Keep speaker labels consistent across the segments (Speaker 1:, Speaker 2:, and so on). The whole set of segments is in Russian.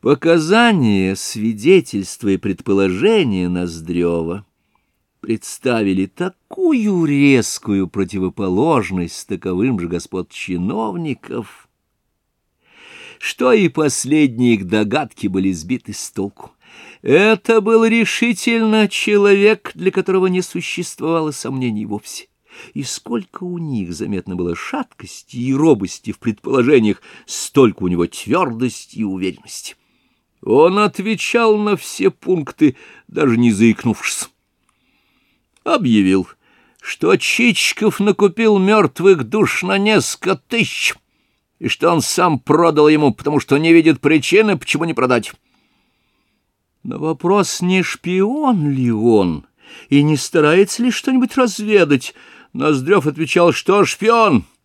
Speaker 1: Показания, свидетельства и предположения Ноздрева представили такую резкую противоположность таковым же господ чиновников, что и последние их догадки были сбиты с толку. Это был решительно человек, для которого не существовало сомнений вовсе. И сколько у них заметно было шаткости и робости в предположениях, столько у него твердости и уверенности. Он отвечал на все пункты, даже не заикнувшись. Объявил, что Чичиков накупил мертвых душ на несколько тысяч, и что он сам продал ему, потому что не видит причины, почему не продать. На вопрос, не шпион ли он, и не старается ли что-нибудь разведать, Ноздрев отвечал, что шпион —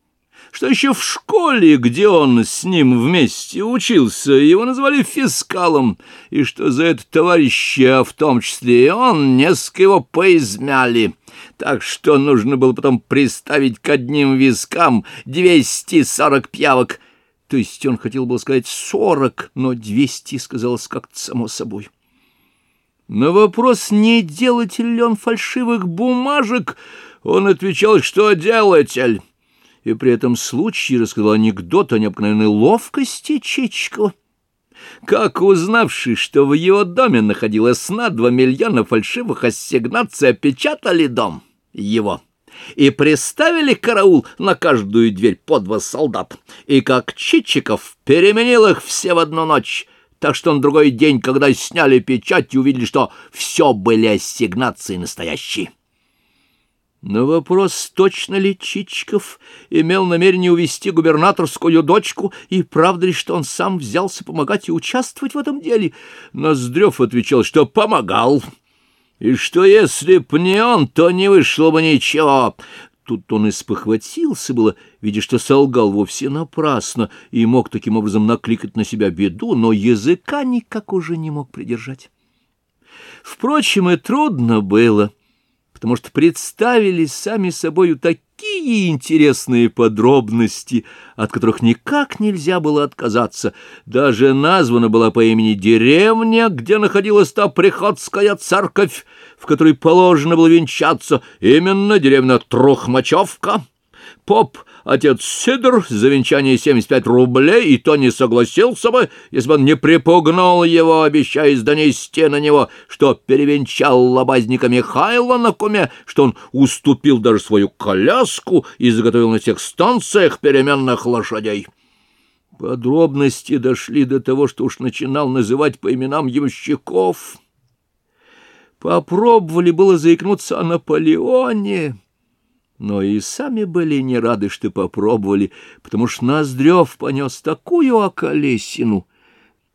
Speaker 1: что еще в школе, где он с ним вместе учился, его назвали фискалом, и что за это товарища, в том числе и он, несколько его поизмяли. Так что нужно было потом приставить к одним вискам двести сорок пьявок. То есть он хотел было сказать сорок, но двести сказалось как-то само собой. На вопрос, не делатель ли он фальшивых бумажек, он отвечал, что делатель и при этом случае рассказал анекдот о необыкновенной ловкости Чичикова. Как узнавши, что в его доме находилось на два миллиона фальшивых ассигнаций, опечатали дом его и приставили караул на каждую дверь по два солдат, и как Чичиков переменил их все в одну ночь, так что на другой день, когда сняли печать, увидели, что все были ассигнации настоящие. На вопрос, точно ли Чичиков имел намерение увести губернаторскую дочку, и правда ли, что он сам взялся помогать и участвовать в этом деле, Ноздрев отвечал, что помогал, и что если б не он, то не вышло бы ничего. Тут он испохватился было, видя, что солгал вовсе напрасно, и мог таким образом накликать на себя беду, но языка никак уже не мог придержать. Впрочем, и трудно было — потому что представились сами собою такие интересные подробности, от которых никак нельзя было отказаться. Даже названа была по имени деревня, где находилась та приходская церковь, в которой положено было венчаться, именно деревня Трухмачевка. Поп, отец Сидор, за венчание 75 рублей, и то не согласился бы, если бы он не припугнул его, обещая донести на него, что перевенчал лобазника Михайла на куме, что он уступил даже свою коляску и заготовил на всех станциях переменных лошадей. Подробности дошли до того, что уж начинал называть по именам ямщиков. Попробовали было заикнуться о Наполеоне, но и сами были не рады, что попробовали, потому что Ноздрев понес такую околесину,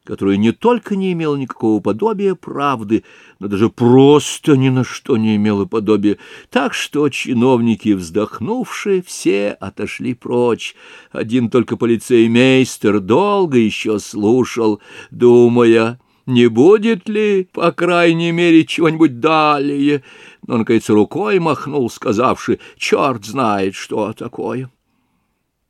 Speaker 1: которая не только не имела никакого подобия правды, но даже просто ни на что не имела подобия, так что чиновники, вздохнувшие, все отошли прочь. Один только полицеймейстер долго еще слушал, думая не будет ли, по крайней мере, чего-нибудь далее. Но, наконец, рукой махнул, сказавши, черт знает, что такое.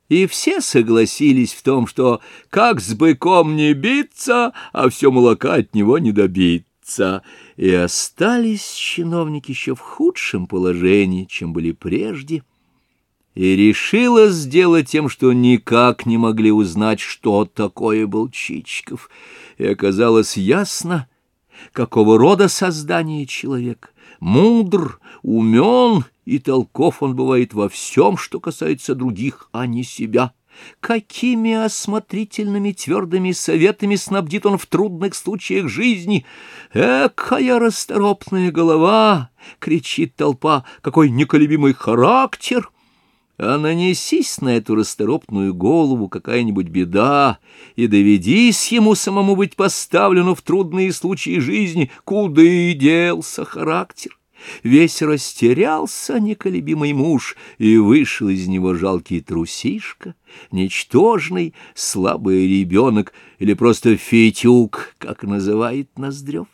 Speaker 1: И все согласились в том, что как с быком не биться, а все молока от него не добиться. И остались чиновники еще в худшем положении, чем были прежде, и решила сделать тем, что никак не могли узнать, что такое был Чичиков — и оказалось ясно, какого рода создание человек. Мудр, умен и толков он бывает во всем, что касается других, а не себя. Какими осмотрительными твердыми советами снабдит он в трудных случаях жизни. «Экая расторопная голова!» — кричит толпа. «Какой неколебимый характер!» А нанесись на эту расторопную голову какая-нибудь беда, и доведись ему самому быть поставлену в трудные случаи жизни, куда и делся характер. Весь растерялся неколебимый муж, и вышел из него жалкий трусишка, ничтожный, слабый ребенок или просто фитюк, как называет Ноздрев.